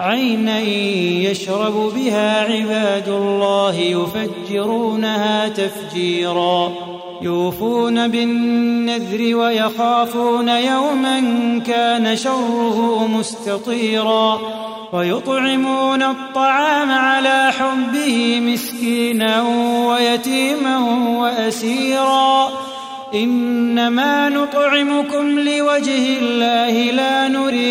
عينا يشرب بها عباد الله يفجرونها تفجيرا يوفون بالنذر ويخافون يوما كان شره مستطيرا ويطعمون الطعام على حبه مسكينا ويتيما واسيرا. إنما نطعمكم لوجه الله لا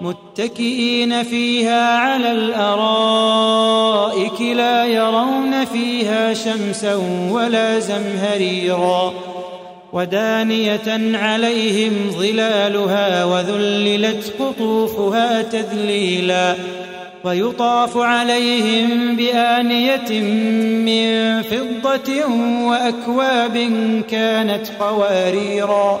متكئين فيها على الأرائك لا يرون فيها شمسا ولا زمهريرا ودانية عليهم ظلالها وذللت قطوفها تذليلا ويطاف عليهم بآنية من فضة وأكواب كانت قواريرا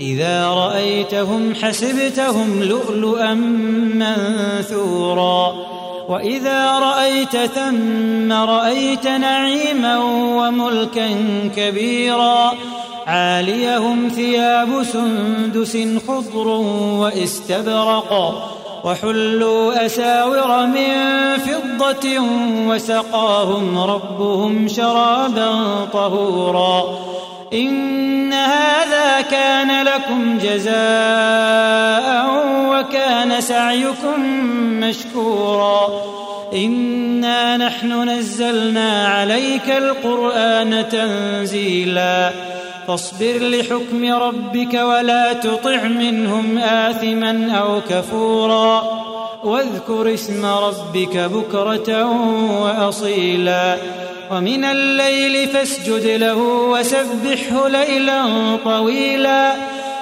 إذا رأيتهم حسبتهم لؤلؤا منثورا. وإذا رأيت ثم رأيت نعيما وملكا كبيرا. عاليهم ثياب سندس خضر واستبرق. وحلوا أساور من فضة وسقاهم ربهم شرابا طهورا. إن هذا كان لكم جزاء وكان سعيكم مشكورا. إنا نحن نزلنا عليك القرآن تنزيلا. فاصبر لحكم ربك ولا تطع منهم آثما أو كفورا. واذكر اسم ربك بكرة وأصيلا. ومن الليل فاسجد له وسبحه ليلا طويلا.